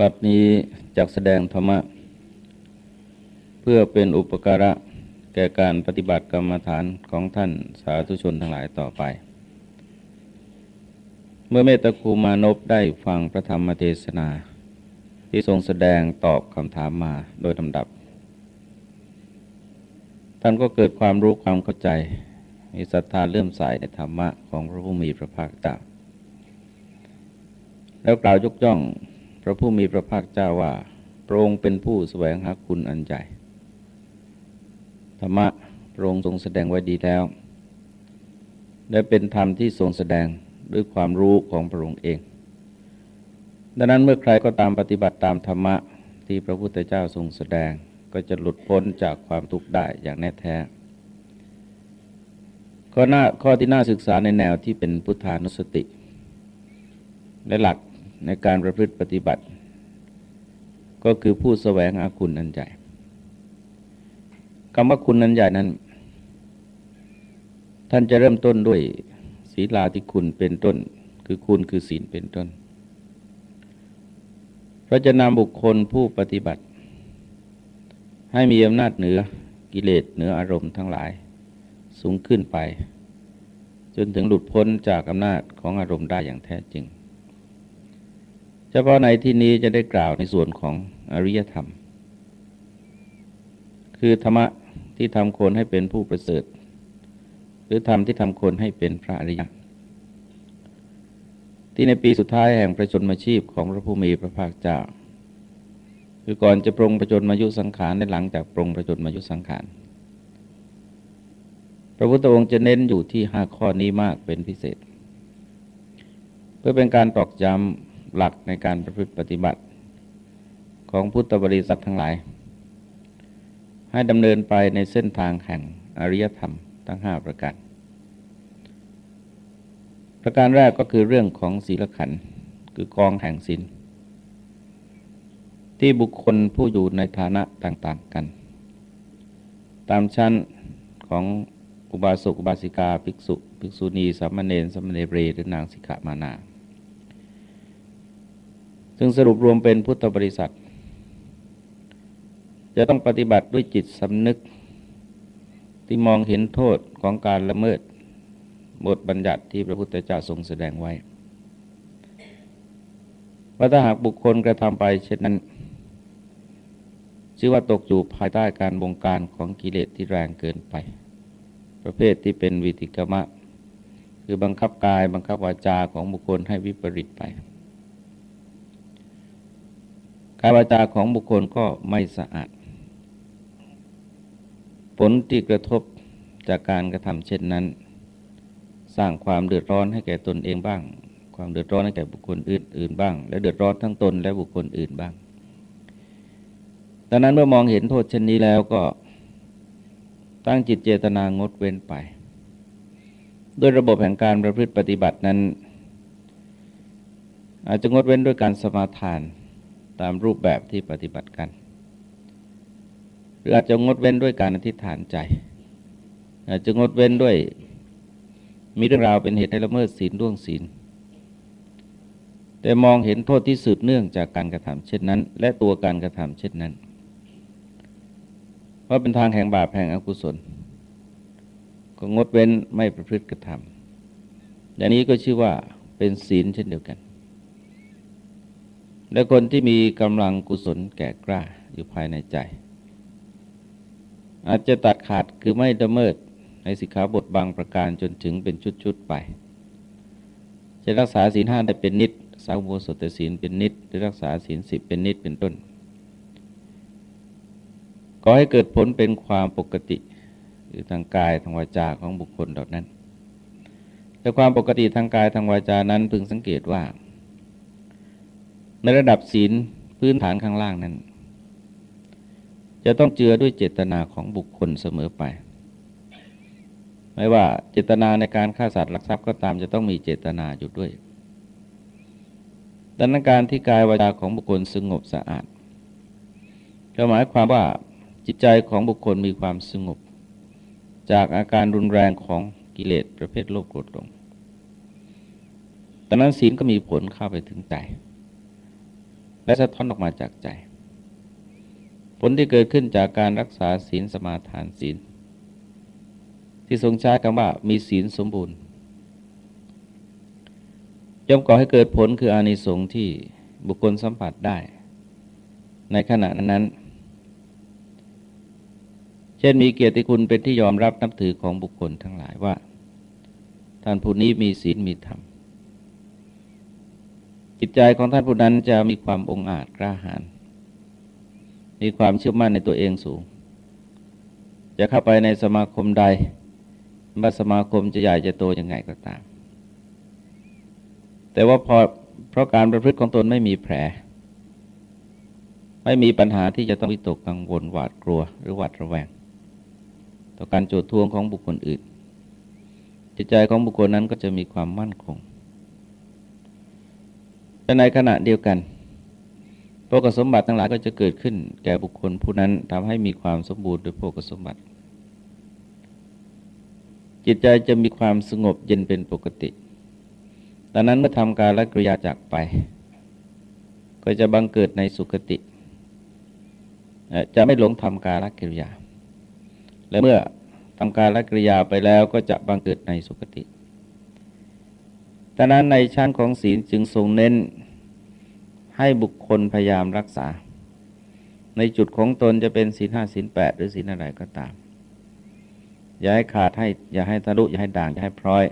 บัดนี้จักแสดงธรรมะ เพื่อเป็นอุปการะแก่การปฏิบัติกรรมฐานของท่านสาธุชนทั้งหลายต่อไป เมื่อเมตคูมานพได้ฟังพระธรรมเทศนา ที่ทรงแสดงตอบคำถามมาโดยลำดับ ท่านก็เกิดความรู้ความเข้าใจ มีศรัทธาเลื่อมใสในธรรมะของพระผู้มีพระภาคเจ้าแล้วกล่าวยกย่อง พระผู้มีพระภาคเจ้าว่าพระองค์เป็นผู้แสวงหาคุณอันใจธรรมะพระองค์ทรงแสดงไว้ดีแล้ว และเป็นธรรมที่ทรงแสดงด้วยความรู้ของพระองค์เอง ดังนั้นเมื่อใครก็ตามปฏิบัติตามธรรมะที่พระพุทธเจ้าทรงแสดงก็จะหลุดพ้นจากความทุกข์ได้อย่างแน่แท้ ข้อหน้าข้อที่น่าศึกษาในแนวที่เป็นพุทธานุสติ และหลัก ในการประพฤติปฏิบัติ ก็คือผู้แสวงอาคุณนันใหญ่คำว่าคุณนันใหญ่นั้น ท่านจะเริ่มต้นด้วยศีลาที่คุณเป็นต้น คือคุณคือศีลเป็นต้นเราจะนำบุคคลผู้ปฏิบัติ ให้มีอำนาจเหนือกิเลสเหนืออารมณ์ทั้งหลาย สูงขึ้นไป จนถึงหลุดพ้นจากอำนาจของอารมณ์ได้อย่างแท้จริง เฉพาะในที่นี้จะได้กล่าวในส่วนของอริยธรรม คือธรรมะที่ทำคนให้เป็นผู้ประเสริฐ หรือธรรมที่ทำคนให้เป็นพระอริยที่ในปีสุดท้ายแห่งประชนมาชีพของพระภูมิพระภาคเจ้า คือก่อนจะปรงประชนมายุสังขารในหลังจากปรงประชนมายุสังขาร พระพุทธองค์จะเน้นอยู่ที่ห้าข้อนี้มากเป็นพิเศษ เพื่อเป็นการตอกย้ำ หลักในการประพฤติปฏิบัติของพุทธบริษัททั้งหลาย ให้ดำเนินไปในเส้นทางแห่งอริยธรรมทั้งห้าประการ ประการแรกก็คือเรื่องของศีลขันคือกองแห่งศีลที่บุคคลผู้อยู่ในฐานะต่างๆกัน ตามชั้นของอุบาสกอุบาสิกา ภิกษุ ภิกษุณีสามเณรสามเณรีหรือนางสิกขามานา ซึ่งสรุปรวมเป็นพุทธบริษัท จะต้องปฏิบัติด้วยจิตสำนึก ที่มองเห็นโทษของการละเมิดบทบัญญัติที่พระพุทธเจ้าทรงแสดงไว้ว่าถ้าหากบุคคลกระทำไปเช่นนั้น ชื่อว่าตกอยู่ภายใต้การบงการของกิเลสที่แรงเกินไป ประเภทที่เป็นวิติกรรมะ คือบังคับกายบังคับวาจาของบุคคลให้วิปริตไป กายวาจาของบุคคลก็ไม่สะอาด ผลที่กระทบจากการกระทำเช่นนั้น สร้างความเดือดร้อนให้แก่ตนเองบ้าง ความเดือดร้อนให้แก่บุคคลอื่นๆบ้าง และเดือดร้อนทั้งตนและบุคคลอื่นบ้างดังนั้นเมื่อมองเห็นโทษเช่นนี้แล้วก็ตั้งจิตเจตนางดเว้นไปโดยระบบแห่งการประพฤติปฏิบัตินั้น อาจจะงดเว้นด้วยการสมาทาน ตามรูปแบบที่ปฏิบัติกัน หรืออาจจะงดเว้นด้วยการอธิษฐานใจ อาจจะงดเว้นด้วย มีเรื่องราวเป็นเหตุให้ละเมิดศีลร่วงศีล แต่มองเห็นโทษที่สืบเนื่องจากการกระทำเช่นนั้น และตัวการกระทำเช่นนั้น เพราะเป็นทางแห่งบาปแห่งอกุศล ก็งดเว้นไม่ประพฤติกระทำอย่างนี้ก็ชื่อว่าเป็นศีลเช่นเดียวกัน และคนที่มีกำลังกุศลแก่กล้าอยู่ภายในใจ อาจจะตัดขาดคือไม่ดะเมิดในสิกขาบทบางประการจนถึงเป็นชุด ๆ ไป จะรักษาศีลห้าได้เป็นนิดสาวโบสถศีลเป็นนิดหรือรักษาศีลสิบเป็นนิดเป็นต้น ก็ให้เกิดผลเป็นความปกติหรือทางกายทางวาจาของบุคคลเหล่านั้น แต่ความปกติทางกายทางวาจานั้นพึงสังเกตว่า ในระดับศีลพื้นฐานข้างล่างนั้น จะต้องเจือด้วยเจตนาของบุคคลเสมอไป ไม่ว่าเจตนาในการฆ่าสัตว์ลักทรัพย์ก็ตามจะต้องมีเจตนาอยู่ด้วยดังนั้นการที่กายวาจาของบุคคลสงบสะอาดก็หมายความว่าจิตใจของบุคคลมีความสงบ จากอาการรุนแรงของกิเลสประเภทโลภโกรธหลงดังนั้นศีลก็มีผลเข้าไปถึงใจ และสะท้อนออกมาจากใจ ผลที่เกิดขึ้นจากการรักษาศีลสมาทานศีล ที่ทรงใช้คำว่ามีศีลสมบูรณ์ย่อมก่อให้เกิดผลคืออานิสงส์ที่บุคคลสัมผัสได้ ในขณะนั้น เช่นมีเกียรติคุณเป็นที่ยอมรับนับถือของบุคคลทั้งหลายว่า ท่านผู้นี้มีศีลมีธรรม จิตใจของท่านผู้นั้นจะมีความองอาจกล้าหาญมีความเชื่อมั่นในตัวเองสูง จะเข้าไปในสมาคมใดว่าสมาคมจะใหญ่จะโตยังไงก็ตาม แต่ว่าพอเพราะการประพฤติของตนไม่มีแผล ไม่มีปัญหาที่จะต้องวิตกกังวลหวาดกลัวหรือหวาดระแวง ต่อการโจดทวงของบุคคลอื่น จิตใจของบุคคลนั้นก็จะมีความมั่นคง แต่ในขณะเดียวกันโภกสมบัติทั้งหลายก็จะเกิดขึ้น แก่บุคคลผู้นั้นทำให้มีความสมบูรณ์โดยโภกสมบัติ จิตใจจะมีความสงบเย็นเป็นปกติดังนั้นเมื่อทำการละกริยาจากไป ก็จะบังเกิดในสุคติ จะไม่หลงทำการละกิริยา และเมื่อทำการละกริยาไปแล้วก็จะบังเกิดในสุคติ ดังนั้นในชั้นของศีลจึงทรงเน้นให้บุคคลพยายามรักษา ในจุดของตนจะเป็นศีลห้าศีลแปดหรือศีลอะไรก็ตาม อย่าให้ขาดให้อย่าให้ทะลุอย่าให้ด่างอย่าให้พร้อย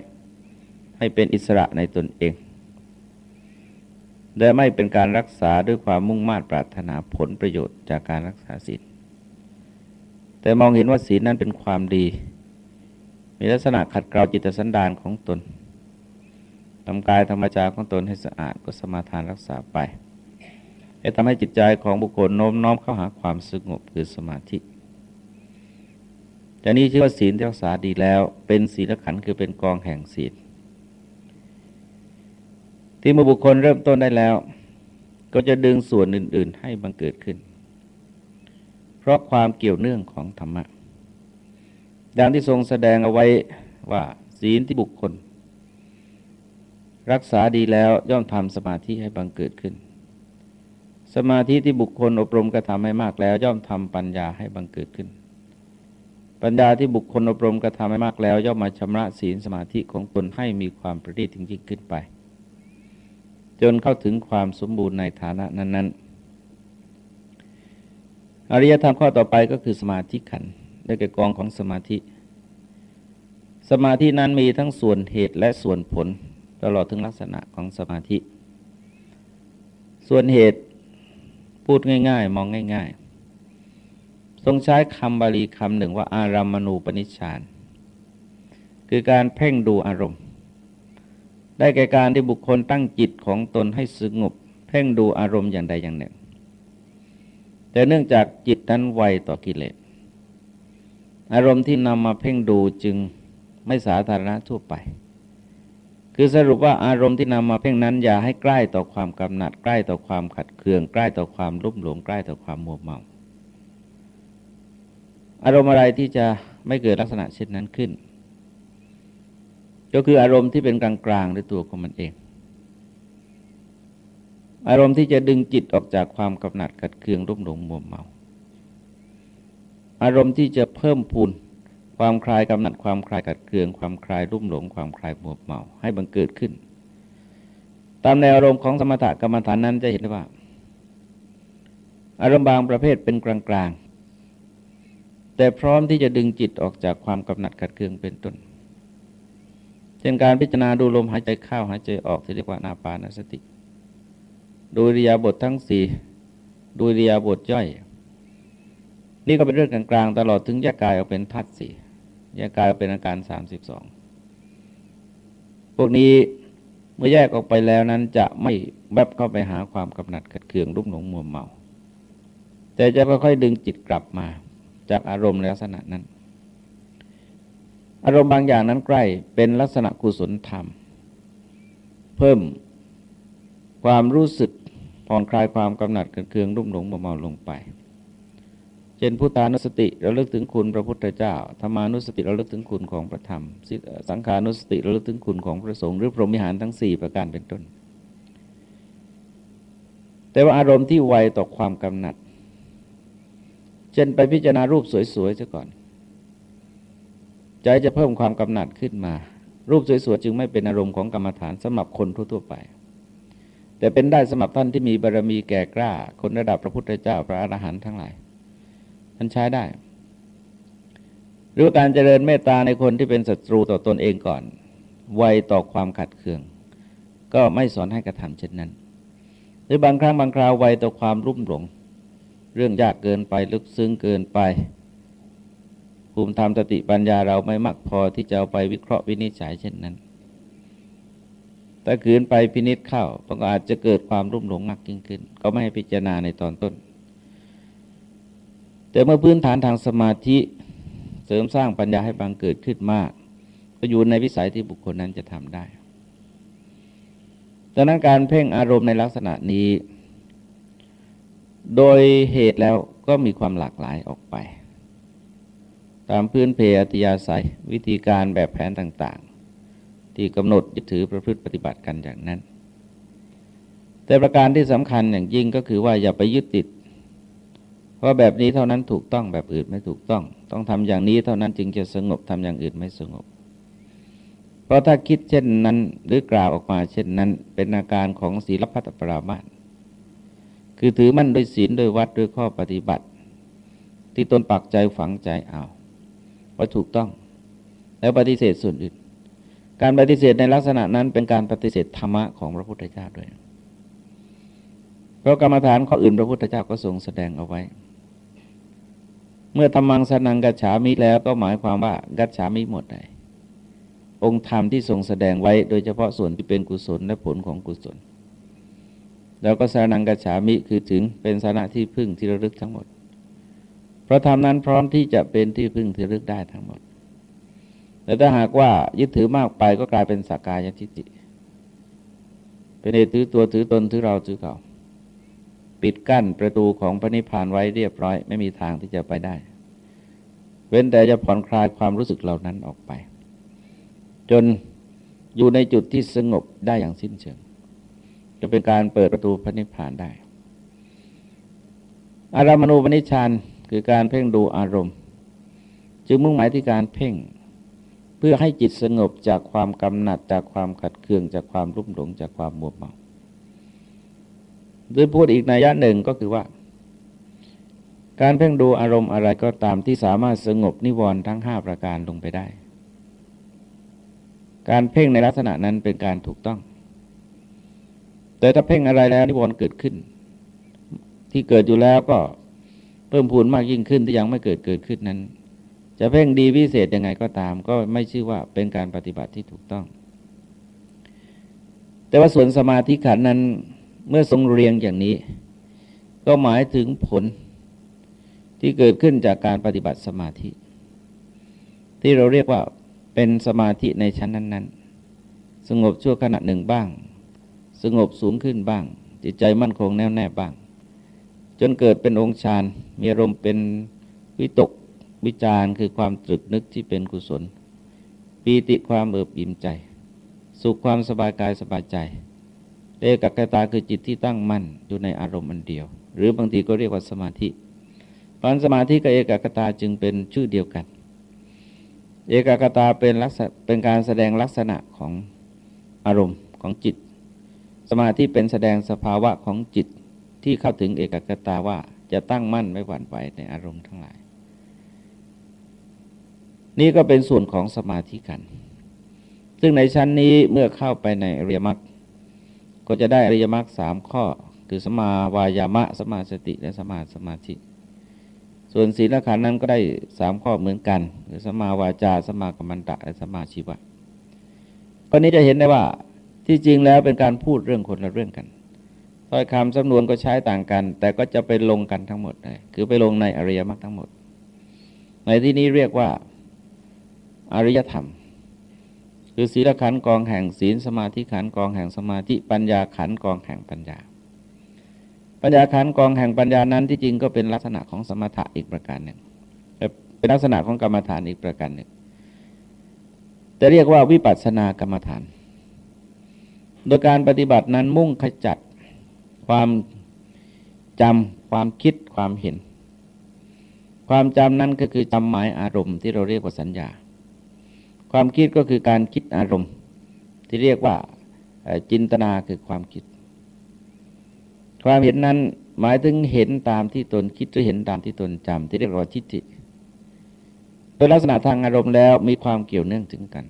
ให้เป็นอิสระในตนเอง และไม่เป็นการรักษาด้วยความมุ่งมา่ปรารถนาผลประโยชน์จากการรักษาศีลแต่มองเห็นว่าศีลนั้นเป็นความดี มีลักษณะขัดเกลาจิตสันดานของตน ทำกายธรรมจาของตนให้สะอาดก็สมาทานรักษาไปให้ทำให้จิตใจของบุคคลโน้มน้อมเข้าหาความสงบคือสมาธิจากนี้ชื่อว่าศีลที่รักษาดีแล้ว เป็นศีลขันคือเป็นกองแห่งศีล ที่เมื่อบุคคลเริ่มต้นได้แล้ว ก็จะดึงส่วนอื่น ๆ ให้บังเกิดขึ้น เพราะความเกี่ยวเนื่องของธรรมะดังที่ทรงแสดงเอาไว้ว่าศีลที่บุคคล รักษาดีแล้วย่อมทำสมาธิให้บังเกิดขึ้น สมาธิที่บุคคลอบรมกระทำให้มากแล้ว ย่อมทำปัญญาให้บังเกิดขึ้น ปัญญาที่บุคคลอบรมกระทำให้มากแล้ว ย่อมมาชำระศีลสมาธิของตนให้มีความประณีตยิ่งขึ้นไป จนเข้าถึงความสมบูรณ์ในฐานะนั้น ๆ อริยธรรมข้อต่อไปก็คือสมาธิขันได้แก่กองของสมาธิ สมาธินั้นมีทั้งส่วนเหตุและส่วนผล ตลอดถึงลักษณะของสมาธิ ส่วนเหตุพูดง่าย ๆ มองง่าย ๆ ทรงใช้คำบาลีคำหนึ่งว่าอารามณูปนิชฌานคือการเพ่งดูอารมณ์ ได้แก่การที่บุคคลตั้งจิตของตนให้สงบ เพ่งดูอารมณ์อย่างใดอย่างหนึ่ง แต่เนื่องจากจิตนั้นไวต่อกิเลสอารมณ์ที่นำมาเพ่งดูจึงไม่สาธารณะทั่วไป คือสรุปว่าอารมณ์ที่นำมาเพ่งนั้น อย่าให้ใกล้ต่อความกำหนัด ใกล้ต่อความขัดเคือง ใกล้ต่อความรุ่มหลงใกล้ต่อความมัวเมา อารมณ์อะไรที่จะไม่เกิดลักษณะเช่นนั้นขึ้น ก็คืออารมณ์ที่เป็นกลางๆในตัวของมันเอง อารมณ์ที่จะดึงจิตออกจากความกำหนัดกัดเคืองรุ่มหลงมัวเมา อารมณ์ที่จะเพิ่มพูน ความคลายกำหนัดความคลายกัดเคือง ความคลายรุ่มหลง ความคลายมัวเมาให้บังเกิดขึ้น ตามในวอารมณ์ของสมถกรรมฐานนั้นจะเห็นว่า อารมณ์บางประเภทเป็นกลางๆ แต่พร้อมที่จะดึงจิตออกจากความกำหนัดกัดเคืองเป็นต้นเช่นการพิจารณาดูลมหายใจเข้าหายใจออกที่เรียกว่านาปานสติ ดูริยาบททั้งสี่ดูริยาบทย่อย นี่ก็เป็นเรื่องกลางๆตลอดถึงแยกกายออกเป็นธาตุสี่ แยกกายเป็นอาการสามสิบสองพวกนี้เมื่อแยกออกไปแล้วนั้นจะไม่แบบเข้าไปหาความกำหนัดขัดเคืองรุ่มหลงมัวเมา แต่จะค่อยๆดึงจิตกลับมาจากอารมณ์ลักษณะนั้น อารมณ์บางอย่างนั้นใกล้เป็นลักษณะกุศลธรรม เพิ่มความรู้สึกผ่อนคลายความกำหนัดเคืองรุ่มหลงเบาๆลงไป เช่นพุทธานุสติเราเลิกถึงคุณพระพุทธเจ้าธรรมานุสติเราเลิกถึงคุณของพระธรรม สังขานุสติเราเลิกถึงคุณของพระสงฆ์หรือพรหมิหารทั้งสี่ประการเป็นต้น แต่ว่าอารมณ์ที่ไวต่อความกำหนัด เช่นไปพิจารณารูปสวยๆซะก่อน ใจจะเพิ่มความกำหนัดขึ้นมา รูปสวยๆจึงไม่เป็นอารมณ์ของกรรมฐานสำหรับคนทั่วๆไปแต่เป็นได้สำหรับท่านที่มีบารรมีแก่กล้า คนระดับพระพุทธเจ้าพระอรหันต์ทั้งหลาย ท่านใช้ได้ หรือการเจริญเมตตาในคนที่เป็นศัตรูต่อตอนเองก่อน ไวต่อความขัดเคือง ก็ไม่สอนให้กระทำเช่นนั้น หรือบางครั้งบางคราวไวต่อความรุ่มหลง เรื่องยากเกินไปลึกซึ้งเกินไปภูมิธรรมสติปัญญาเราไม่มากพอที่จะเอาไปวิเคราะห์วินิจฉัยเช่นนั้นแต่ขืนไปพินิษเข้ามันก็อาจจะเกิดความรุ่มหลงมากยิ่งขึ้น ก็ไม่ให้พิจารณาในตอนต้น แต่เมื่อพื้นฐานทางสมาธิเสริมสร้างปัญญาให้บังเกิดขึ้นมาก ก็อยู่ในวิสัยที่บุคคลนั้นจะทำได้ดังนั้นการเพ่งอารมณ์ในลักษณะนี้ โดยเหตุแล้วก็มีความหลากหลายออกไป ตามพื้นเพอัตยาศัยวิธีการแบบแผนต่างๆ ที่กำหนดยึดถือประพฤติปฏิบัติกันอย่างนั้น แต่ประการที่สำคัญอย่างยิ่งก็คือว่าอย่าไปยึดติด ว่าแบบนี้เท่านั้นถูกต้องแบบอื่นไม่ถูกต้อง ต้องทำอย่างนี้เท่านั้นจึงจะสงบทำอย่างอื่นไม่สงบ เพราะถ้าคิดเช่นนั้นหรือกล่าวออกมาเช่นนั้น เป็นอาการของศีลพัตปรามาสคือถือมั่นโดยศีลโดยวัดโดยข้อปฏิบัติ ที่ตนปักใจฝังใจเอาว่าถูกต้อง แล้วปฏิเสธส่วนอื่น การปฏิเสธในลักษณะนั้นเป็นการปฏิเสธธรรมะของพระพุทธเจ้าด้วย เพราะกรรมฐานข้ออื่นพระพุทธเจ้าก็ทรงแสดงเอาไว้ เมื่อธรรมังสนังกัจฉามิแล้วก็หมายความว่ากัจฉามิหมดเลยองค์ธรรมที่ทรงแสดงไว้โดยเฉพาะส่วนที่เป็นกุศลและผลของกุศล แล้วก็สนังกัจฉามิคือถึงเป็นสนะที่พึ่งที่ระลึกทั้งหมด เพราะธรรมนั้นพร้อมที่จะเป็นที่พึ่งที่ระลึกได้ทั้งหมด แต่ถ้าหากว่ายึดถือมากไปก็กลายเป็นสักกายทิฏฐิเป็นเหตุถือตัวถือตนถือเราถือเขา ปิดกั้นประตูของพระนิพพานไว้เรียบร้อย ไม่มีทางที่จะไปได้ เว้นแต่จะผ่อนคลายความรู้สึกเหล่านั้นออกไป จนอยู่ในจุดที่สงบได้อย่างสิ้นเชิง จะเป็นการเปิดประตูพระนิพพานได้ อารามณูปนิชานคือการเพ่งดูอารมณ์ จึงมุ่งหมายที่การเพ่งเพื่อให้จิตสงบจากความกำหนัดจากความขัดเคืองจากความรุ่มหลงจากความมัวเมา หรือพูดอีกนัยยะหนึ่งก็คือว่า การเพ่งดูอารมณ์อะไรก็ตามที่สามารถสงบนิวรณ์ทั้งห้าประการลงไปได้ การเพ่งในลักษณะนั้นเป็นการถูกต้อง แต่ถ้าเพ่งอะไรแล้วนิวรณ์เกิดขึ้น ที่เกิดอยู่แล้วก็เพิ่มพูนมากยิ่งขึ้นที่ยังไม่เกิดเกิดขึ้นนั้น จะเพ่งดีวิเศษยังไงก็ตาม ก็ไม่ชื่อว่าเป็นการปฏิบัติที่ถูกต้อง แต่ว่าส่วนสมาธิขันนั้น เมื่อทรงเรียงอย่างนี้ ก็หมายถึงผลที่เกิดขึ้นจากการปฏิบัติสมาธิ ที่เราเรียกว่าเป็นสมาธิในชั้นนั้น ๆ สงบชั่วขณะหนึ่งบ้าง สงบสูงขึ้นบ้าง จิตใจมั่นคงแน่วแน่บ้าง จนเกิดเป็นองค์ฌานมีอารมณ์เป็นวิตกวิจารคือความตรึกนึกที่เป็นกุศลปีติความเอิบอิ่มใจ สุขความสบายกายสบายใจ เอกกตาคือจิตที่ตั้งมั่นอยู่ในอารมณ์อันเดียว หรือบางทีก็เรียกว่าสมาธิปัญสมาธิกับเอกกตาจึงเป็นชื่อเดียวกัน เอกกตาเป็นลักษณะเป็นการแสดงลักษณะของอารมณ์ของจิต สมาธิเป็นแสดงสภาวะของจิตที่เข้าถึงเอกกตาว่าจะตั้งมั่นไม่หวั่นไหวในอารมณ์ทั้งหลาย นี่ก็เป็นส่วนของสมาธิกัน ซึ่งในชั้นนี้เมื่อเข้าไปในเรียมัก ก็จะได้อริยมรรคสามข้อ คือสมาวายามะสมาสติและสมาสมาธิส่วนศีลขันนั้นก็ได้สามข้อเหมือนกัน คือสมาวาจาสมากรรมตะและสมาชีวะข้อนี้จะเห็นได้ว่าที่จริงแล้วเป็นการพูดเรื่องคนละเรื่องกันถ้อยคำสำนวนก็ใช้ต่างกัน แต่ก็จะไปลงกันทั้งหมดเลยคือไปลงในอริยมรรคทั้งหมด ในที่นี้เรียกว่าอริยธรรม คือศีลขันกองแห่งศีลสมาธิขันกองแห่งสมาธิปัญญาขันกองแห่งปัญญา ปัญญาขันกองแห่งปัญญานั้นที่จริงก็เป็นลักษณะของสมถะอีกประการหนึ่งเป็นลักษณะของกรรมฐานอีกประการหนึ่งจะเรียกว่าวิปัสสนากรรมฐาน โดยการปฏิบัตินั้นมุ่งขจัดความจำความคิดความเห็น ความจำนั้นก็คือจำหมายอารมณ์ที่เราเรียกว่าสัญญา ความคิดก็คือการคิดอารมณ์ ที่เรียกว่าจินตนาคือความคิด ความเห็นนั้นหมายถึงเห็นตามที่ตนคิดหรือเห็นตามที่ตนจำที่เรียกว่าทิฏฐิโดยลักษณะทางอารมณ์แล้วมีความเกี่ยวเนื่องถึงกัน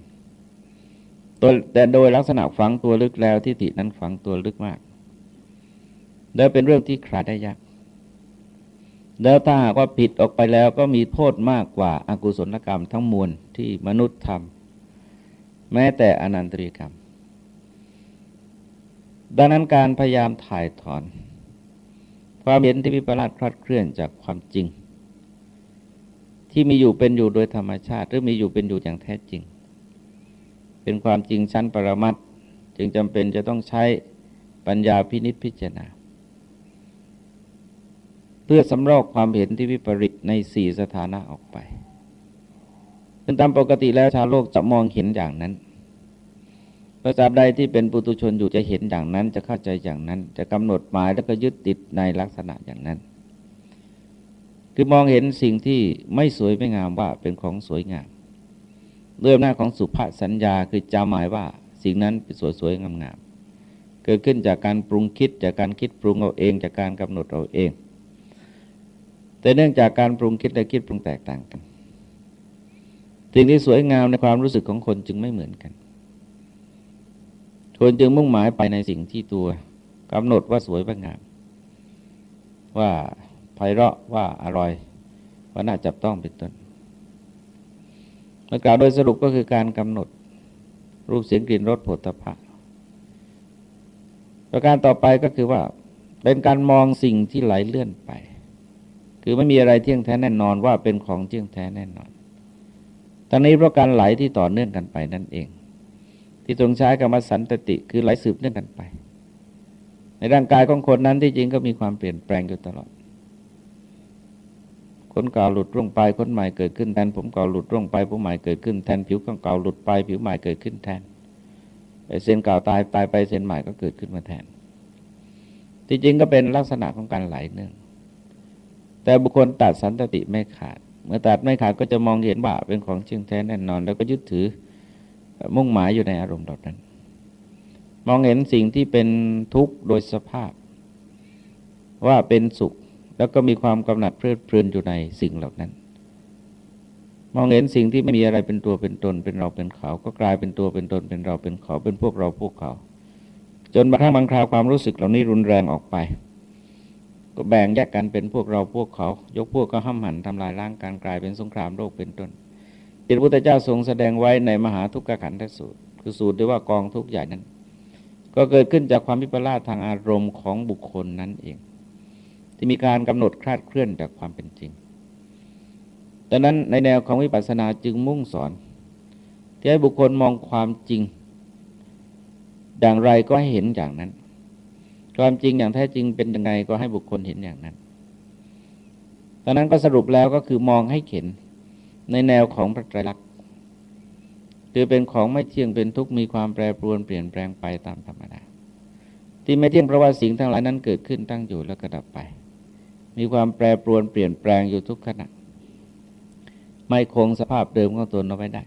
แต่โดยลักษณะฝังตัวลึกแล้วทิฏฐินั้นฝังตัวลึกมาก แล้วเป็นเรื่องที่ขาดได้ยาก แล้วถ้าหากว่าผิดออกไปแล้วก็มีโทษมากกว่าอากุศลกรรมทั้งมวลที่มนุษย์ทำแม้แต่อนันตริกรรม ดังนั้นการพยายามถ่ายถอน ความเห็นที่วิปลาสคลาดเคลื่อนจากความจริง ที่มีอยู่เป็นอยู่โดยธรรมชาติ หรือมีอยู่เป็นอยู่อย่างแท้จริง เป็นความจริงชั้นปรมัตจึงจำเป็นจะต้องใช้ปัญญาพินิษพิจารณา พื่อสำรอกความเห็นที่วิปริตในสี่สถานะออกไปซึ่งตามปกติแล้วชาวโลกจะมองเห็นอย่างนั้นประจาใดที่เป็นปุตุชนอยู่จะเห็นอย่างนั้น จะเข้าใจอย่างนั้น จะกำหนดหมายแล้วก็ยึดติดในลักษณะอย่างนั้น คือมองเห็นสิ่งที่ไม่สวยไม่งามว่าเป็นของสวยงามเรื่องหน้าของสุภาษสัญญาคือจำหมายว่าสิ่งนั้นเป็นสวยสวยงามงามเกิดขึ้นจากการปรุงคิดจากการคิดปรุงเอาเอง จากการกำหนดเอาเอง แต่เนื่องจากการปรุงคิดและคิดปรุงแตกต่างกันสิ่งที่สวยงามในความรู้สึกของคนจึงไม่เหมือนกัน คนจึงมุ่งหมายไปในสิ่งที่ตัวกำหนดว่าสวยว่างาม ว่าไพเราะว่าอร่อยว่าน่าจับต้องเป็นต้นเมื่อกล่าวโดยสรุปก็คือการกำหนด รูปเสียงกลิ่นรสผลตภะประการต่อไปก็คือว่าเป็นการมองสิ่งที่ไหลเลื่อนไป คือไม่มีอะไรเที่ยงแท้แน่นอนว่าเป็นของเที่ยงแท้แน่นอนทั้งนี้เพราะการไหลที่ต่อเนื่องกันไปนั่นเอง ที่ตรงใช้กรรมสันตติคือไหลสืบเนื่องกันไป ในร่างกายของคนนั้นที่จริงก็มีความเปลี่ยนแปลงอยู่ตลอด คนเก่าหลุดร่วงไปคนใหม่เกิดขึ้นแทน ผมเก่าหลุดร่วงไปผมใหม่เกิดขึ้นแทนผิวเก่าหลุดไปผิวใหม่เกิดขึ้นแทนเส้นเก่าตายตายไปเส้นใหม่ก็เกิดขึ้นมาแทน ที่จริงก็เป็นลักษณะของการไหลเนื่อง แต่บุคคลตัดสันตติไม่ขาด เมื่อตัดไม่ขาดก็จะมองเห็นว่าเป็นของเชิงแท้แน่นอน แล้วก็ยึดถือมุ่งหมายอยู่ในอารมณ์ดอกนั้น มองเห็นสิ่งที่เป็นทุกข์โดยสภาพ ว่าเป็นสุข แล้วก็มีความกำหนัดเพลิดเพลินอยู่ในสิ่งเหล่านั้น มองเห็นสิ่งที่ไม่มีอะไรเป็นตัวเป็นตน เป็นเราเป็นเขา ก็กลายเป็นตัวเป็นตน เป็นเราเป็นเขา เป็นพวกเราพวกเขา จนบางครั้งบางคราวความรู้สึกเหล่านี้รุนแรงออกไป ก็แบ่งแยกกันเป็นพวกเราพวกเขา ยกพวกก็ห้ามหันทำลายร่างการกลายเป็นสงครามโลกเป็นต้นที่พระพุทธเจ้าทรงแสดงไว้ในมหาทุกขขันธสูตร คือสูตรที่ว่ากองทุกข์ใหญ่นั้น ก็เกิดขึ้นจากความพิปลาสทางอารมณ์ของบุคคลนั้นเอง ที่มีการกำหนดคลาดเคลื่อนจากความเป็นจริงดังนั้นในแนวของวิปัสสนาจึงมุ่งสอน ที่ให้บุคคลมองความจริง อย่างไรก็ให้เห็นอย่างนั้น ความจริงอย่างแท้จริงเป็นยังไงก็ให้บุคคลเห็นอย่างนั้นตอนนั้นก็สรุปแล้วก็คือมองให้เห็นในแนวของพระไตรลักษณ์คือเป็นของไม่เที่ยงเป็นทุกข์มีความแปรปรวนเปลี่ยนแปลงไปตามธรรมดาที่ไม่เที่ยงเพราะว่าสิ่งทั้งหลายนั้นเกิดขึ้นตั้งอยู่แล้วก็ดับไป มีความแปรปรวนเปลี่ยนแปลงอยู่ทุกขณะไม่คงสภาพเดิมของตนเอาไว้ได้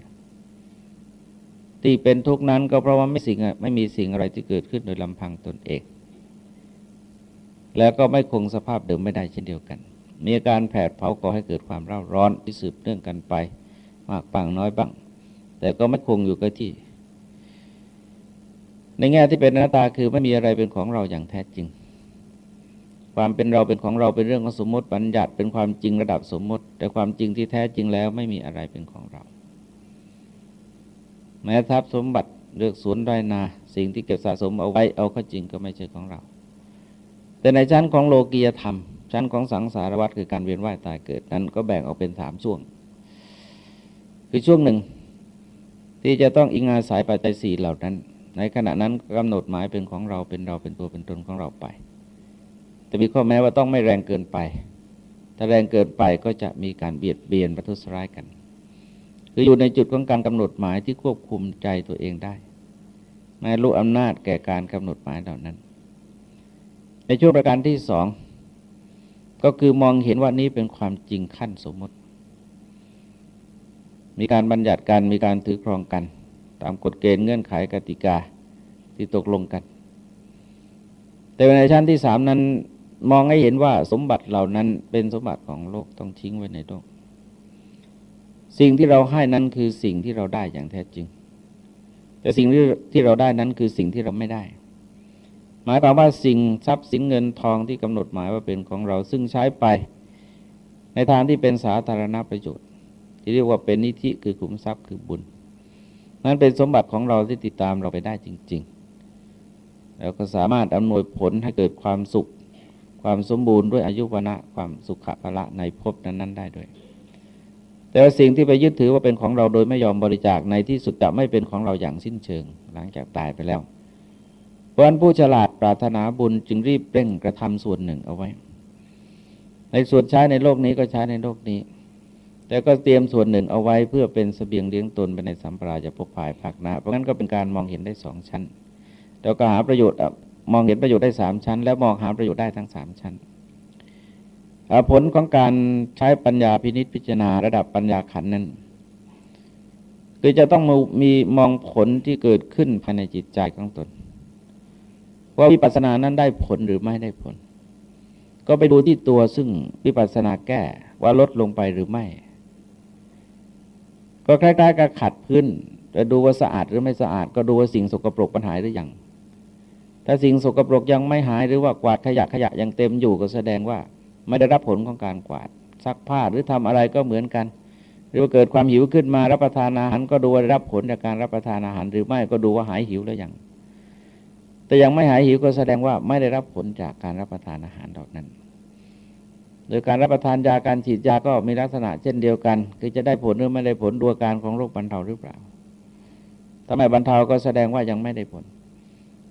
ที่เป็นทุกข์นั้นก็เพราะว่าไม่สิ่งไม่มีสิ่งอะไรที่เกิดขึ้นโดยลำพังตนเอง แล้วก็ไม่คงสภาพเดิมไม่ได้เช่นเดียวกัน มีอาการแผดเผาก่อให้เกิดความเร่าร้อนที่สืบเนื่องกันไป มากบ้างน้อยบ้าง แต่ก็ไม่คงอยู่กับที่ ในแง่ที่เป็นหน้าตาคือไม่มีอะไรเป็นของเราอย่างแท้จริง ความเป็นเราเป็นของเราเป็นเรื่องของสมมติบัญญัติเป็นความจริงระดับสมมติ แต่ความจริงที่แท้จริงแล้วไม่มีอะไรเป็นของเรา แม้ทรัพย์สมบัติเลือกสวนไรนา สิ่งที่เก็บสะสมเอาไว้เอาเข้าจริงก็ไม่ใช่ของเรา แต่ในชั้นของโลกียธรรม ชั้นของสังสารวัฏคือการเวียนว่ายตายเกิดนั้นก็แบ่งออกเป็นสามช่วง คือช่วงหนึ่ง ที่จะต้องอิงอาศัยปัจจัยสี่เหล่านั้น ในขณะนั้นกำหนดหมายเป็นของเราเป็นเราเป็นตัวเป็นตนของเราไป แต่มีข้อแม้ว่าต้องไม่แรงเกินไป ถ้าแรงเกินไปก็จะมีการเบียดเบียนประทุษร้ายกันคืออยู่ในจุดของการกำหนดหมายที่ควบคุมใจตัวเองได้ไม่รู้อำนาจแก่การกำหนดหมายเหล่านั้น ในช่วงประการที่สองก็คือมองเห็นว่านี้เป็นความจริงขั้นสมมติ มีการบัญญัติกันมีการถือครองกัน ตามกฎเกณฑ์เงื่อนไขกติกาที่ตกลงกัน แต่ในชั้นที่สามนั้นมองให้เห็นว่าสมบัติเหล่านั้นเป็นสมบัติของโลกต้องทิ้งไว้ในโลก สิ่งที่เราให้นั้นคือสิ่งที่เราได้อย่างแท้จริง แต่สิ่งที่ที่เราได้นั้นคือสิ่งที่เราไม่ได้ หมายความว่าสิ่งทรัพย์สินเงินทองที่กำหนดหมายว่าเป็นของเราซึ่งใช้ไป ในทางที่เป็นสาธารณประโยชน์ ที่เรียกว่าเป็นนิธิคือขุมทรัพย์คือบุญ นั้นเป็นสมบัติของเราที่ติดตามเราไปได้จริง ๆ แล้วก็สามารถอำนวยผลให้เกิดความสุข ความสมบูรณ์ด้วยอายุวนะความสุขภละในภพนั้น ๆ ได้ด้วย แต่สิ่งที่ไปยึดถือว่าเป็นของเราโดยไม่ยอมบริจาคในที่สุดจะไม่เป็นของเราอย่างสิ้นเชิง หลังจากตายไปแล้ว เพราะนั้นผู้ฉลาดปรารถนาบุญจึงรีบเร่งกระทำส่วนหนึ่งเอาไว้ ในส่วนใช้ในโลกนี้ก็ใช้ในโลกนี้ แต่ก็เตรียมส่วนหนึ่งเอาไว้เพื่อเป็นสเสบียงเลี้ยงตนไปในสัมปราจะพกภายภาคหน้าเพราะงั้นก็เป็นการมองเห็นได้สองชั้นแล้วก็หาประโยชน์มองเห็นประโยชน์ได้สามชั้น แล้วมองหาประโยชน์ได้ทั้งสามชั้นผลของการใช้ปัญญาพินิษพิจารณาระดับปัญญาขันนั้นคือจะต้องมีมองผลที่เกิดขึ้นภายในจิตใจของตน ว่าวิปัสสนานั้นได้ผลหรือไม่ได้ผล ก็ไปดูที่ตัวซึ่งวิปัสสนาแก้ว่าลดลงไปหรือไม่ ก็คล้ายๆกับขัดพื้นจะดูว่าสะอาดหรือไม่สะอาด ก็ดูว่าสิ่งสกปรกปัญหาหรือยังถ้าสิ่งสกปรกยังไม่หายหรือว่ากวาดขยะขยะยังเต็มอยู่ก็แสดงว่าไม่ได้รับผลของการกวาดซักผ้าหรือทำอะไรก็เหมือนกัน หรือว่าเกิดความหิวขึ้นมารับประทานอาหารก็ดูว่าได้รับผลจากการรับประทานอาหาร หรือไม่ก็ดูว่าหายหิวแล้วยัง แต่ยังไม่หายหิวก็แสดงว่าไม่ได้รับผลจากการรับประทานอาหารดอกนั้น โดยการรับประทานยาการฉีดยาก็มีลักษณะเช่นเดียวกัน คือจะได้ผลหรือไม่ได้ผลดูอาการของโรคบรรเทาหรือเปล่าถ้าไมบรรเทาก็แสดงว่ายังไม่ได้ผล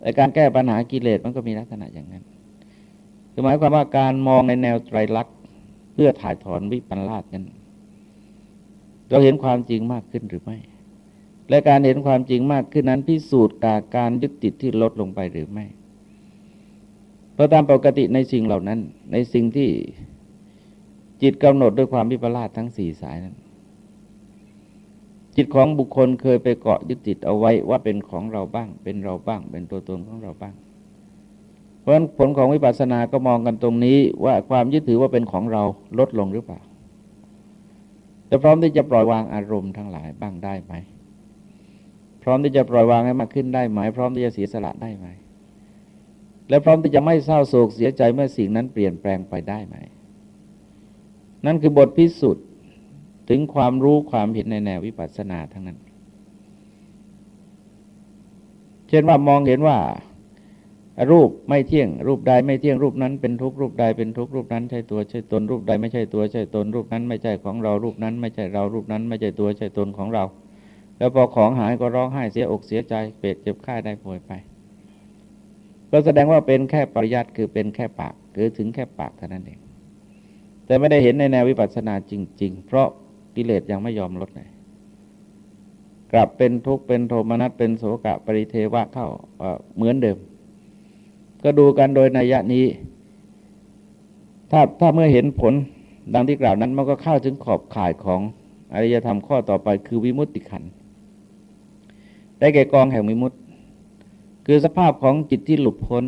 แต่การแก้ปัญหากิเลสมันก็มีลักษณะอย่างนั้นคือหมายความว่าการมองในแนวไตรลักษณ์เพื่อถ่ายถอนวิปัลาสนั้นเราเห็นความจริงมากขึ้นหรือไม่ และการเห็นความจริงมากขึ้นนั้นพิสูจน์การการยึดติดที่ลดลงไปหรือไม่ เพราะตามปกติในสิ่งเหล่านั้น ในสิ่งที่จิตกำหนดด้วยความวิปลาสทั้งสี่สายนั้น จิตของบุคคลเคยไปเกาะยึดติดเอาไว้ว่าเป็นของเราบ้าง เป็นเราบ้าง เป็นตัวตนของเราบ้าง เพราะฉะนั้นผลของวิปัสสนาก็มองกันตรงนี้ว่าความยึดถือว่าเป็นของเราลดลงหรือเปล่า จะพร้อมที่จะปล่อยวางอารมณ์ทั้งหลายบ้างได้ไหม พร้อมที่จะปล่อยวางให้มากขึ้นได้ไหม พร้อมที่จะเสียสละได้ไหม และพร้อมที่จะไม่เศร้าโศกเสียใจเมื่อสิ่งนั้นเปลี่ยนแปลงไปได้ไหม นั่นคือบทพิสูจน์ถึงความรู้ความเห็นในแนววิปัสสนาทั้งนั้น เช่นว่ามองเห็นว่า รูปไม่เที่ยง รูปใดไม่เที่ยงรูปนั้นเป็นทุกรูปใดเป็นทุกรูปนั้นใช่ตัวใช่ตนรูปใดไม่ใช่ตัวใช่ตนรูปนั้นไม่ใช่ของเรารูปนั้น ไม่ใช่เรารูปนั้น ไม่ใช่ตัวใช่ตนของเรา แล้วพอของหายก็ร้องไห้เสียอกเสียใจเปรตเจ็บไข้ได้ป่วยไปก็แสดงว่าเป็นแค่ปริยัติคือเป็นแค่ปากคือถึงแค่ปากเท่านั้นเองแต่ไม่ได้เห็นในแนววิปัสสนาจริง ๆ เพราะกิเลสยังไม่ยอมลดเลยกลับเป็นทุกข์เป็นโทมนัสเป็นโสกะปริเทวะเข้าเหมือนเดิม ก็ดูกันโดยนัยนี้ ถ้าถ้าเมื่อเห็นผลดังที่กล่าวนั้นมันก็เข้าถึงขอบข่ายของอริยธรรมข้อต่อไปคือวิมุตติขัน ได้แก่กองแห่งวิมุติ คือสภาพของจิตที่หลุดพ้น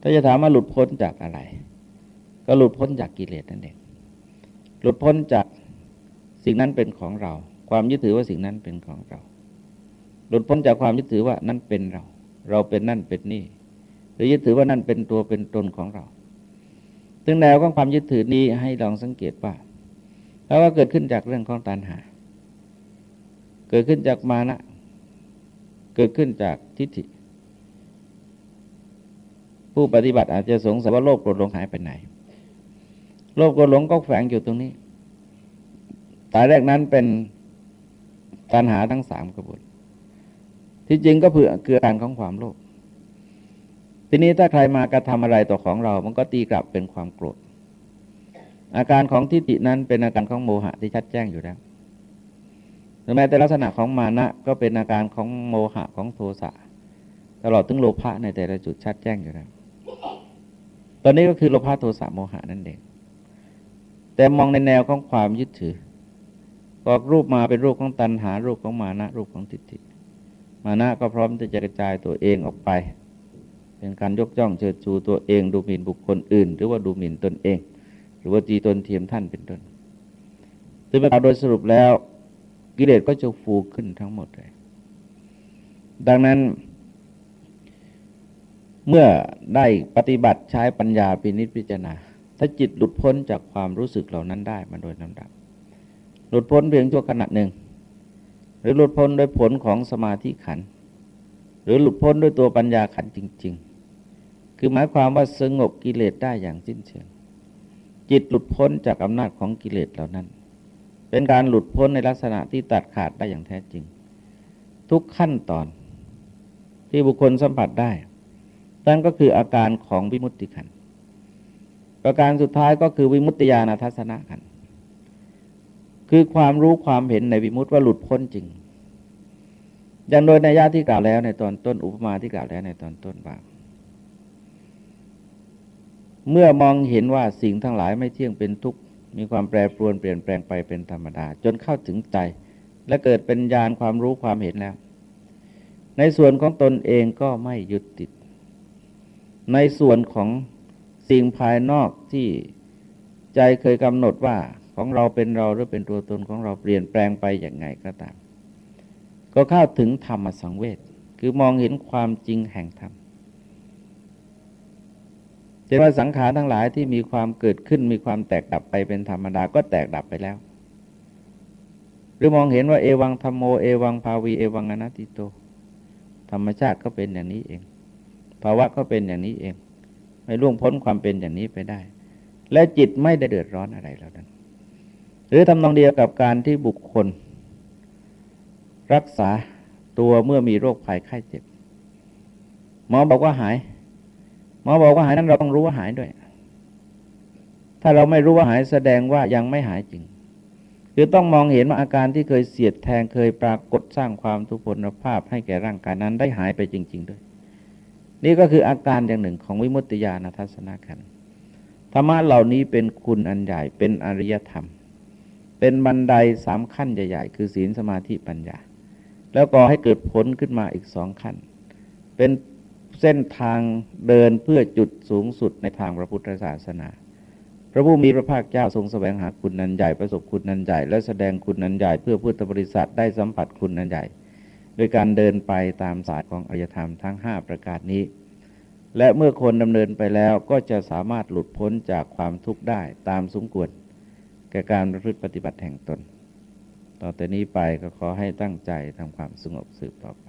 ถ้าจะถามว่าหลุดพ้นจากอะไร ก็หลุดพ้นจากกิเลสนั่นเองหลุดพ้นจากสิ่งนั้นเป็นของเรา ความยึดถือว่าสิ่งนั้นเป็นของเรา หลุดพ้นจากความยึดถือว่านั่นเป็นเรา เราเป็นนั่นเป็นนี่ หรือยึดถือว่านั่นเป็นตัวเป็นตนของเราซึ่งแนวของความยึดถือนี้ให้ลองสังเกตว่าแล้วก็เกิดขึ้นจากเรื่องของตัณหา เกิดขึ้นจากมานะ กิดขึ้นจากทิฏฐิ ผู้ปฏิบัติอาจจะสงสัยว่าโลภโกรธหลงหายไปไหน โลภโกรธหลงก็แฝงอยู่ตรงนี้ตายแรกนั้นเป็นตัณหาทั้งสามกระบวนที่จริงก็เพื่อเกือการของความโลภทีนี้ถ้าใครมากระทำอะไรต่อของเรา มันก็ตีกลับเป็นความโกรธอาการของทิฏฐินั้นเป็นอาการของโมหะที่ชัดแจ้งอยู่แล้ว แม้แต่ลักษณะของมานะก็เป็นอาการของโมหะของโทสะตลอดถึงโลภะในแต่ละจุดชัดแจ้งอยู่แล้วตอนนี้ก็คือโลภะโทสะโมหะนั่นเอง แต่มองในแนวของความยึดถือก็รูปมาเป็นรูปของตัณหา รูปของมานะ รูปของทิฏฐิ มานะก็พร้อมที่จะกระจายตัวเองออกไป เป็นการยกย่องเชิดชูตัวเองดูหมิ่นบุคคลอื่น หรือว่าดูหมิ่นตนเอง หรือว่าตีตนเทียมท่านเป็นต้นซึ่งโดยสรุปแล้ว กิเลสก็จะฟูขึ้นทั้งหมดเลย ดังนั้น เมื่อได้ปฏิบัติใช้ปัญญาพินิจพิจารณา ถ้าจิตหลุดพ้นจากความรู้สึกเหล่านั้นได้มาโดยลำดับ หลุดพ้นเพียงชั่วขณะหนึ่ง หรือหลุดพ้นโดยผลของสมาธิขัน หรือหลุดพ้นด้วยตัวปัญญาขันจริง ๆ คือหมายความว่าสงบกิเลสได้อย่างสิ้นเชิง จิตหลุดพ้นจากอำนาจของกิเลสเหล่านั้น เป็นการหลุดพ้นในลักษณะที่ตัดขาดได้อย่างแท้จริง ทุกขั้นตอนที่บุคคลสัมผัสได้นั่นก็คืออาการของวิมุตติขันประการสุดท้ายก็คือวิมุตติญาณทัศนะขันคือความรู้ความเห็นในวิมุตติว่าหลุดพ้นจริง อย่างโดยในญาที่กล่าวแล้วในตอนต้นอุปมาที่กล่าวแล้วในตอนต้นบ้าเมื่อมองเห็นว่าสิ่งทั้งหลายไม่เที่ยงเป็นทุกข์ มีความแปรปรวนเปลี่ยนแปลงไปเป็นธรรมดา จนเข้าถึงใจ และเกิดเป็นญาณความรู้ความเห็นแล้ว ในส่วนของตนเองก็ไม่ยึดติด ในส่วนของสิ่งภายนอกที่ใจเคยกำหนดว่าของเราเป็นเราหรือเป็นตัวตนของเราเปลี่ยนแปลงไปอย่างไงก็ตาม ก็เข้าถึงธรรมสังเวชคือมองเห็นความจริงแห่งธรรม เห็นว่าสังขารทั้งหลายที่มีความเกิดขึ้นมีความแตกดับไปเป็นธรรมดาก็แตกดับไปแล้ว หรือมองเห็นว่าเอวังธรรมโมเอวังภาวีเอวังอนัตติโต ธรรมชาติก็เป็นอย่างนี้เอง ภาวะก็เป็นอย่างนี้เอง ไม่ล่วงพ้นความเป็นอย่างนี้ไปได้ และจิตไม่ได้เดือดร้อนอะไรแล้วนั้น หรือทำนองเดียวกับการที่บุคคล รักษาตัวเมื่อมีโรคภัยไข้เจ็บหมอบอกว่าหาย หมอบอกว่าหายนั้นเราต้องรู้ว่าหายด้วย ถ้าเราไม่รู้ว่าหายแสดงว่ายังไม่หายจริง คือต้องมองเห็นว่าอาการที่เคยเสียดแทงเคยปรากฏสร้างความทุพพลภาพให้แก่ร่างกายนั้นได้หายไปจริง ๆ ด้วย นี่ก็คืออาการอย่างหนึ่งของวิมุตติญาณทัศนขันธรรมะเหล่านี้เป็นคุณอันใหญ่เป็นอริยธรรม เป็นบันไดสามขั้นใหญ่ ๆ คือศีลสมาธิปัญญา แล้วก็ให้เกิดผลขึ้นมาอีกสองขั้น เป็น เส้นทางเดินเพื่อจุดสูงสุดในทางพระพุทธศาสนา พระผู้มีพระภาคเจ้าทรงแสวงหาคุณนันใหญ่ประสบคุณนันใหญ่และแสดงคุณนันใหญ่เพื่อพุทธบริษัทได้สัมผัสคุณนันใหญ่ โดยการเดินไปตามศาสายของอริยธรรมทั้ง 5 ประการนี้ และเมื่อคนดำเนินไปแล้วก็จะสามารถหลุดพ้นจากความทุกข์ได้ตามสมควรแก่การประพฤติปฏิบัติแห่งตน ต่อแต่นี้ไปก็ขอให้ตั้งใจทำความสงบสืบต่อไป